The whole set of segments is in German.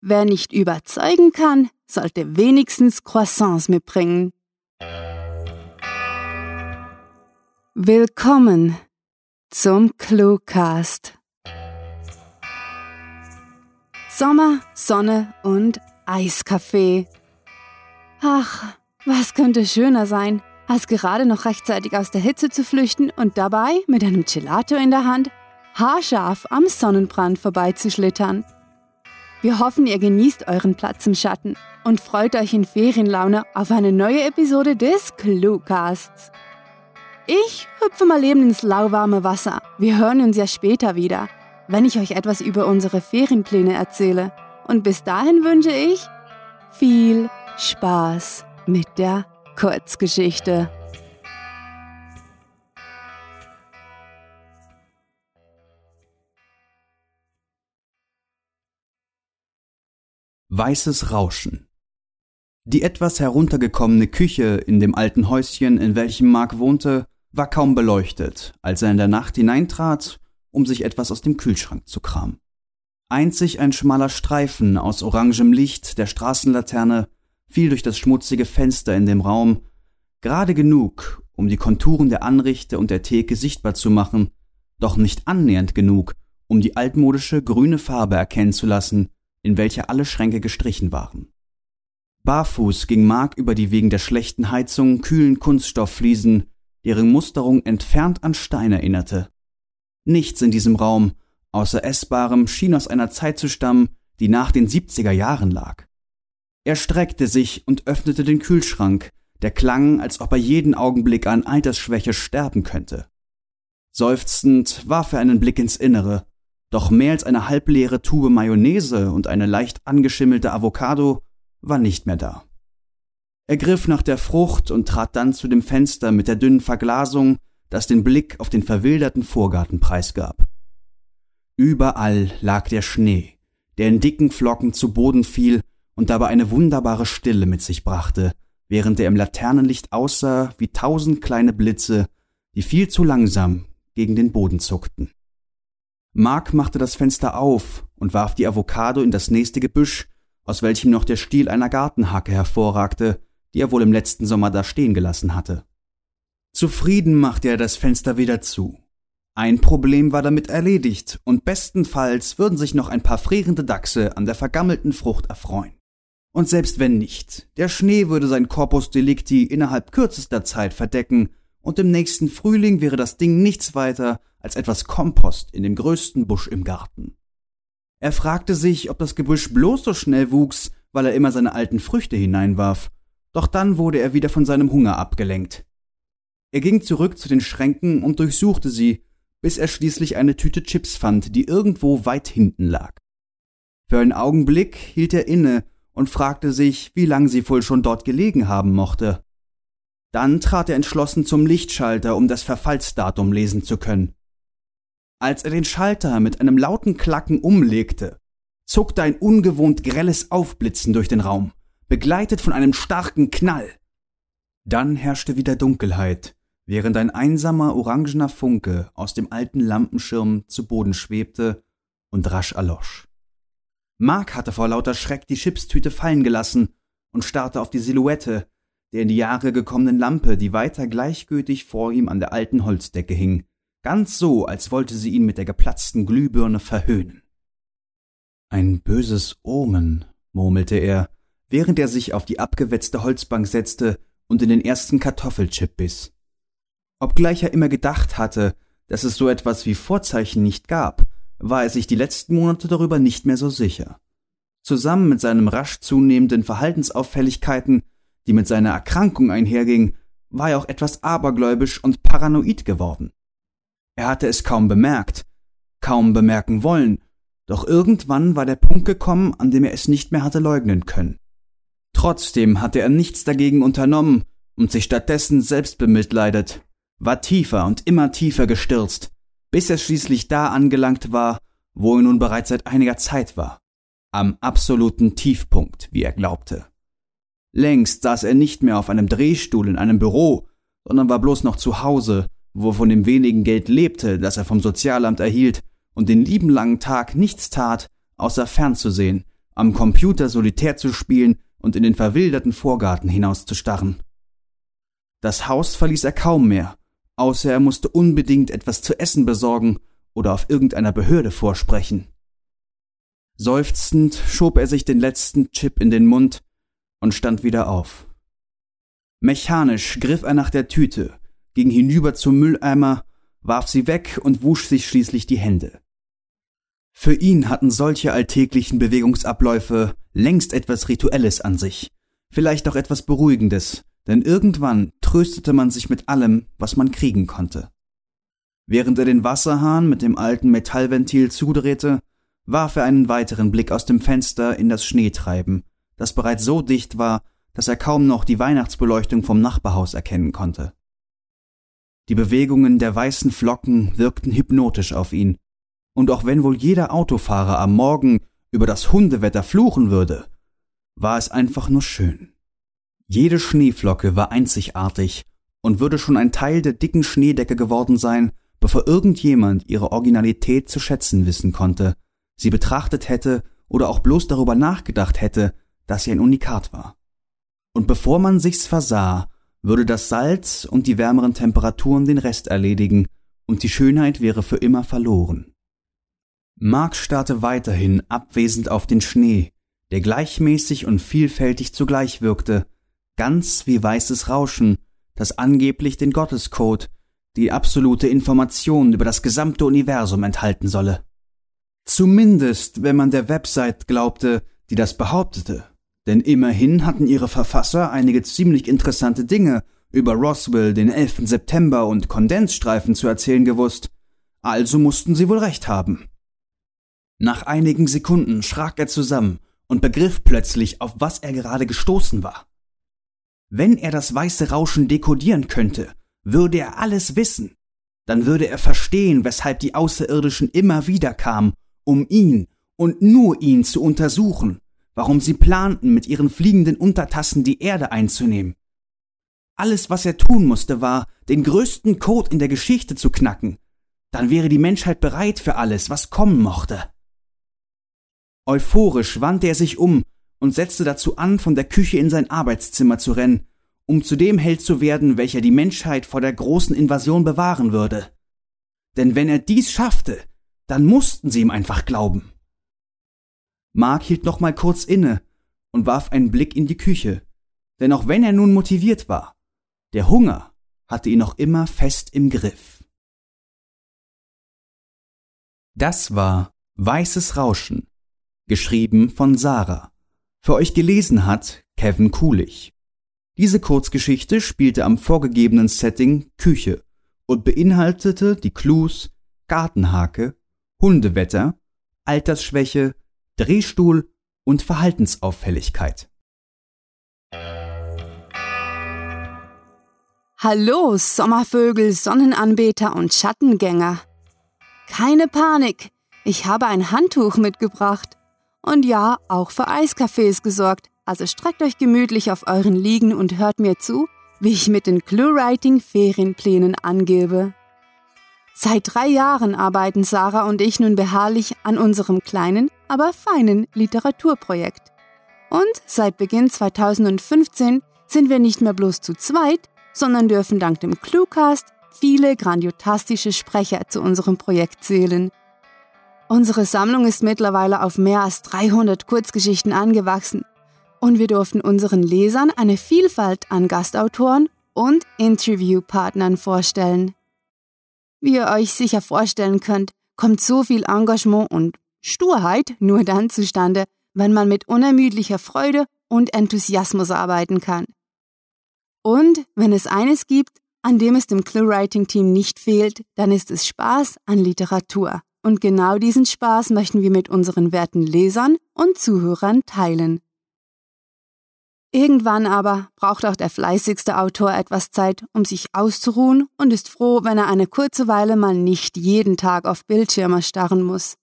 Wer nicht überzeugen kann, sollte wenigstens Croissants mitbringen. Willkommen zum Cluecast. Sommer, Sonne und Eiskaffee. Ach, was könnte schöner sein, als gerade noch rechtzeitig aus der Hitze zu flüchten und dabei mit einem Gelato in der Hand haarscharf am Sonnenbrand vorbeizuschlittern. Wir hoffen, ihr genießt euren Platz im Schatten und freut euch in Ferienlaune auf eine neue Episode des Cluecasts. Ich hüpfe mal eben ins lauwarme Wasser. Wir hören uns ja später wieder, wenn ich euch etwas über unsere Ferienpläne erzähle. Und bis dahin wünsche ich viel Spaß mit der Kurzgeschichte. Weißes Rauschen Die etwas heruntergekommene Küche in dem alten Häuschen, in welchem Mark wohnte, war kaum beleuchtet, als er in der Nacht hineintrat, um sich etwas aus dem Kühlschrank zu kramen. Einzig ein schmaler Streifen aus orangem Licht der Straßenlaterne fiel durch das schmutzige Fenster in dem Raum, gerade genug, um die Konturen der Anrichte und der Theke sichtbar zu machen, doch nicht annähernd genug, um die altmodische grüne Farbe erkennen zu lassen, in welcher alle Schränke gestrichen waren. Barfuß ging Mark über die wegen der schlechten Heizung kühlen Kunststofffliesen, deren Musterung entfernt an Stein erinnerte. Nichts in diesem Raum, außer Essbarem, schien aus einer Zeit zu stammen, die nach den 70er Jahren lag. Er streckte sich und öffnete den Kühlschrank, der klang, als ob er jeden Augenblick an Altersschwäche sterben könnte. Seufzend warf er einen Blick ins Innere, doch mehr als eine halbleere Tube Mayonnaise und eine leicht angeschimmelte Avocado war nicht mehr da. Er griff nach der Frucht und trat dann zu dem Fenster mit der dünnen Verglasung, das den Blick auf den verwilderten Vorgarten preisgab. Überall lag der Schnee, der in dicken Flocken zu Boden fiel und dabei eine wunderbare Stille mit sich brachte, während er im Laternenlicht aussah wie tausend kleine Blitze, die viel zu langsam gegen den Boden zuckten. Mark machte das Fenster auf und warf die Avocado in das nächste Gebüsch, aus welchem noch der Stiel einer Gartenhacke hervorragte, die er wohl im letzten Sommer da stehen gelassen hatte. Zufrieden machte er das Fenster wieder zu. Ein Problem war damit erledigt, und bestenfalls würden sich noch ein paar frierende Dachse an der vergammelten Frucht erfreuen. Und selbst wenn nicht, der Schnee würde sein Corpus Delicti innerhalb kürzester Zeit verdecken, und im nächsten Frühling wäre das Ding nichts weiter als etwas Kompost in dem größten Busch im Garten. Er fragte sich, ob das Gebüsch bloß so schnell wuchs, weil er immer seine alten Früchte hineinwarf, doch dann wurde er wieder von seinem Hunger abgelenkt. Er ging zurück zu den Schränken und durchsuchte sie, bis er schließlich eine Tüte Chips fand, die irgendwo weit hinten lag. Für einen Augenblick hielt er inne und fragte sich, wie lang sie wohl schon dort gelegen haben mochte. Dann trat er entschlossen zum Lichtschalter, um das Verfallsdatum lesen zu können. Als er den Schalter mit einem lauten Klacken umlegte, zuckte ein ungewohnt grelles Aufblitzen durch den Raum, begleitet von einem starken Knall. Dann herrschte wieder Dunkelheit, während ein einsamer orangener Funke aus dem alten Lampenschirm zu Boden schwebte und rasch erlosch. Mark hatte vor lauter Schreck die Chipstüte fallen gelassen und starrte auf die Silhouette der in die Jahre gekommenen Lampe, die weiter gleichgültig vor ihm an der alten Holzdecke hing, ganz so, als wollte sie ihn mit der geplatzten Glühbirne verhöhnen. Ein böses Omen, murmelte er, während er sich auf die abgewetzte Holzbank setzte und in den ersten Kartoffelchip biss. Obgleich er immer gedacht hatte, dass es so etwas wie Vorzeichen nicht gab, war er sich die letzten Monate darüber nicht mehr so sicher. Zusammen mit seinen rasch zunehmenden Verhaltensauffälligkeiten, die mit seiner Erkrankung einhergingen, war er auch etwas abergläubisch und paranoid geworden. Er hatte es kaum bemerkt, kaum bemerken wollen, doch irgendwann war der Punkt gekommen, an dem er es nicht mehr hatte leugnen können. Trotzdem hatte er nichts dagegen unternommen und sich stattdessen selbst bemitleidet, war tiefer und immer tiefer gestürzt, bis er schließlich da angelangt war, wo er nun bereits seit einiger Zeit war, am absoluten Tiefpunkt, wie er glaubte. Längst saß er nicht mehr auf einem Drehstuhl in einem Büro, sondern war bloß noch zu Hause wo er von dem wenigen Geld lebte, das er vom Sozialamt erhielt, und den lieben langen Tag nichts tat, außer fernzusehen, am Computer Solitär zu spielen und in den verwilderten Vorgarten hinauszustarren. Das Haus verließ er kaum mehr, außer er musste unbedingt etwas zu essen besorgen oder auf irgendeiner Behörde vorsprechen. Seufzend schob er sich den letzten Chip in den Mund und stand wieder auf. Mechanisch griff er nach der Tüte, ging hinüber zum Mülleimer, warf sie weg und wusch sich schließlich die Hände. Für ihn hatten solche alltäglichen Bewegungsabläufe längst etwas Rituelles an sich, vielleicht auch etwas Beruhigendes, denn irgendwann tröstete man sich mit allem, was man kriegen konnte. Während er den Wasserhahn mit dem alten Metallventil zudrehte, warf er einen weiteren Blick aus dem Fenster in das Schneetreiben, das bereits so dicht war, dass er kaum noch die Weihnachtsbeleuchtung vom Nachbarhaus erkennen konnte. Die Bewegungen der weißen Flocken wirkten hypnotisch auf ihn, und auch wenn wohl jeder Autofahrer am Morgen über das Hundewetter fluchen würde, war es einfach nur schön. Jede Schneeflocke war einzigartig und würde schon ein Teil der dicken Schneedecke geworden sein, bevor irgendjemand ihre Originalität zu schätzen wissen konnte, sie betrachtet hätte oder auch bloß darüber nachgedacht hätte, dass sie ein Unikat war und bevor man sich's versah, würde das Salz und die wärmeren Temperaturen den Rest erledigen, und die Schönheit wäre für immer verloren. Mark starrte weiterhin abwesend auf den Schnee, der gleichmäßig und vielfältig zugleich wirkte, ganz wie weißes Rauschen, das angeblich den Gottescode, die absolute Information über das gesamte Universum enthalten solle. Zumindest, wenn man der Website glaubte, die das behauptete. Denn immerhin hatten ihre Verfasser einige ziemlich interessante Dinge über Roswell, den 11. September und Kondensstreifen zu erzählen gewusst, also mussten sie wohl recht haben. Nach einigen Sekunden schrak er zusammen und begriff plötzlich, auf was er gerade gestoßen war. Wenn er das weiße Rauschen dekodieren könnte, würde er alles wissen. Dann würde er verstehen, weshalb die Außerirdischen immer wieder kamen, um ihn und nur ihn zu untersuchen warum sie planten, mit ihren fliegenden Untertassen die Erde einzunehmen. Alles, was er tun musste, war, den größten Code in der Geschichte zu knacken. Dann wäre die Menschheit bereit für alles, was kommen mochte. Euphorisch wandte er sich um und setzte dazu an, von der Küche in sein Arbeitszimmer zu rennen, um zu dem Held zu werden, welcher die Menschheit vor der großen Invasion bewahren würde. Denn wenn er dies schaffte, dann mussten sie ihm einfach glauben. Mark hielt noch mal kurz inne und warf einen Blick in die Küche, denn auch wenn er nun motiviert war, der Hunger hatte ihn noch immer fest im Griff. Das war Weißes Rauschen, geschrieben von Sarah. Für euch gelesen hat Kevin Kulich. Diese Kurzgeschichte spielte am vorgegebenen Setting Küche und beinhaltete die Clues Gartenhake, Hundewetter, Altersschwäche, Drehstuhl und Verhaltensauffälligkeit. Hallo, Sommervögel, Sonnenanbeter und Schattengänger. Keine Panik, ich habe ein Handtuch mitgebracht. Und ja, auch für Eiskaffees gesorgt, also streckt euch gemütlich auf euren Liegen und hört mir zu, wie ich mit den Clue-Writing-Ferienplänen angebe. Seit drei Jahren arbeiten Sarah und ich nun beharrlich an unserem kleinen, aber feinen Literaturprojekt. Und seit Beginn 2015 sind wir nicht mehr bloß zu zweit, sondern dürfen dank dem Cluecast viele grandiotastische Sprecher zu unserem Projekt zählen. Unsere Sammlung ist mittlerweile auf mehr als 300 Kurzgeschichten angewachsen und wir durften unseren Lesern eine Vielfalt an Gastautoren und Interviewpartnern vorstellen. Wie ihr euch sicher vorstellen könnt, kommt so viel Engagement und Sturheit nur dann zustande, wenn man mit unermüdlicher Freude und Enthusiasmus arbeiten kann. Und wenn es eines gibt, an dem es dem Clue-Writing-Team nicht fehlt, dann ist es Spaß an Literatur. Und genau diesen Spaß möchten wir mit unseren werten Lesern und Zuhörern teilen. Irgendwann aber braucht auch der fleißigste Autor etwas Zeit, um sich auszuruhen und ist froh, wenn er eine kurze Weile mal nicht jeden Tag auf Bildschirme starren muss.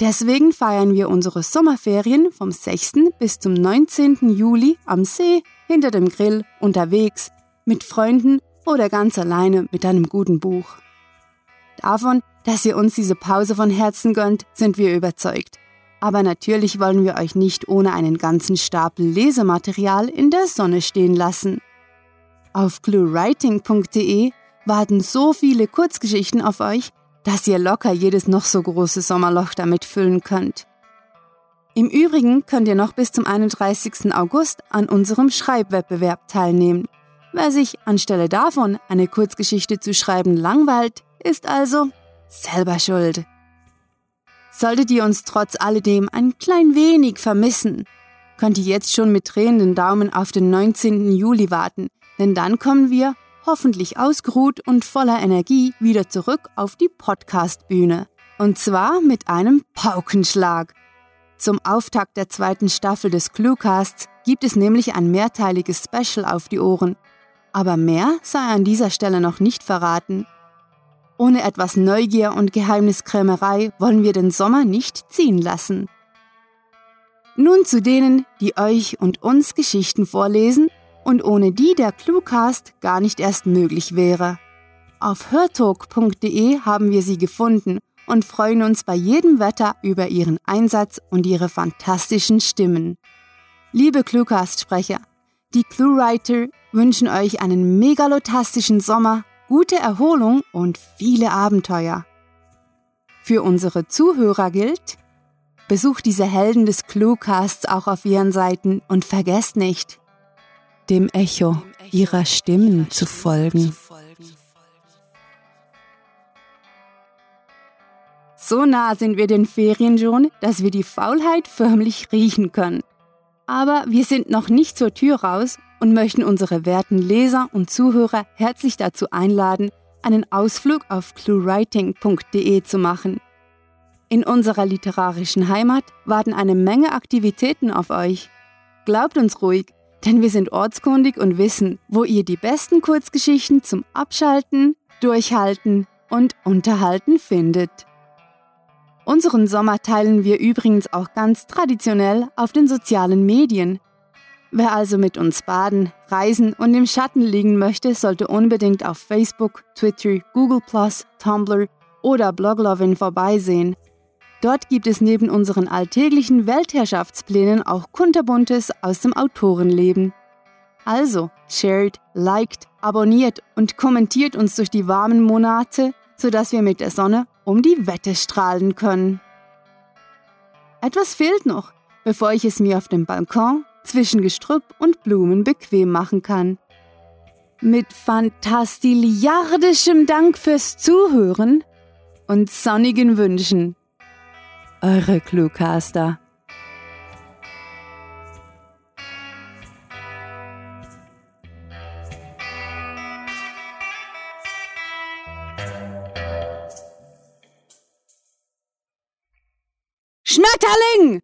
Deswegen feiern wir unsere Sommerferien vom 6. bis zum 19. Juli am See, hinter dem Grill, unterwegs, mit Freunden oder ganz alleine mit einem guten Buch. Davon, dass ihr uns diese Pause von Herzen gönnt, sind wir überzeugt. Aber natürlich wollen wir euch nicht ohne einen ganzen Stapel Lesematerial in der Sonne stehen lassen. Auf cluewriting.de warten so viele Kurzgeschichten auf euch, dass ihr locker jedes noch so große Sommerloch damit füllen könnt. Im Übrigen könnt ihr noch bis zum 31. August an unserem Schreibwettbewerb teilnehmen. Wer sich anstelle davon eine Kurzgeschichte zu schreiben langweilt, ist also selber schuld. Solltet ihr uns trotz alledem ein klein wenig vermissen, könnt ihr jetzt schon mit tränenden Daumen auf den 19. Juli warten, denn dann kommen wir, hoffentlich ausgeruht und voller Energie, wieder zurück auf die Podcast-Bühne. Und zwar mit einem Paukenschlag. Zum Auftakt der zweiten Staffel des Cluecasts gibt es nämlich ein mehrteiliges Special auf die Ohren. Aber mehr sei an dieser Stelle noch nicht verraten. Ohne etwas Neugier und Geheimniskrämerei wollen wir den Sommer nicht ziehen lassen. Nun zu denen, die euch und uns Geschichten vorlesen und ohne die der Cluecast gar nicht erst möglich wäre. Auf hörtalk.de haben wir sie gefunden und freuen uns bei jedem Wetter über Ihren Einsatz und Ihre fantastischen Stimmen. Liebe Cluecast-Sprecher, die Cluewriter wünschen euch einen megalotastischen Sommer, gute Erholung und viele Abenteuer. Für unsere Zuhörer gilt, besucht diese Helden des Cluecasts auch auf ihren Seiten und vergesst nicht, dem Echo ihrer Stimmen zu folgen. So nah sind wir den Ferien schon, dass wir die Faulheit förmlich riechen können. Aber wir sind noch nicht zur Tür raus und möchten unsere werten Leser und Zuhörer herzlich dazu einladen, einen Ausflug auf cluewriting.de zu machen. In unserer literarischen Heimat warten eine Menge Aktivitäten auf euch. Glaubt uns ruhig, denn wir sind ortskundig und wissen, wo ihr die besten Kurzgeschichten zum Abschalten, Durchhalten und Unterhalten findet. Unseren Sommer teilen wir übrigens auch ganz traditionell auf den sozialen Medien. Wer also mit uns baden, reisen und im Schatten liegen möchte, sollte unbedingt auf Facebook, Twitter, Google Tumblr oder Bloglovin vorbeisehen. Dort gibt es neben unseren alltäglichen Weltherrschaftsplänen auch kunterbuntes aus dem Autorenleben. Also, shared, liked, abonniert und kommentiert uns durch die warmen Monate, sodass wir mit der Sonne um die Wette strahlen können. Etwas fehlt noch, bevor ich es mir auf dem Balkon zwischen Gestrüpp und Blumen bequem machen kann. Mit fantastiliardischem Dank fürs Zuhören und sonnigen Wünschen. Eure Cluecaster. Schmetterling!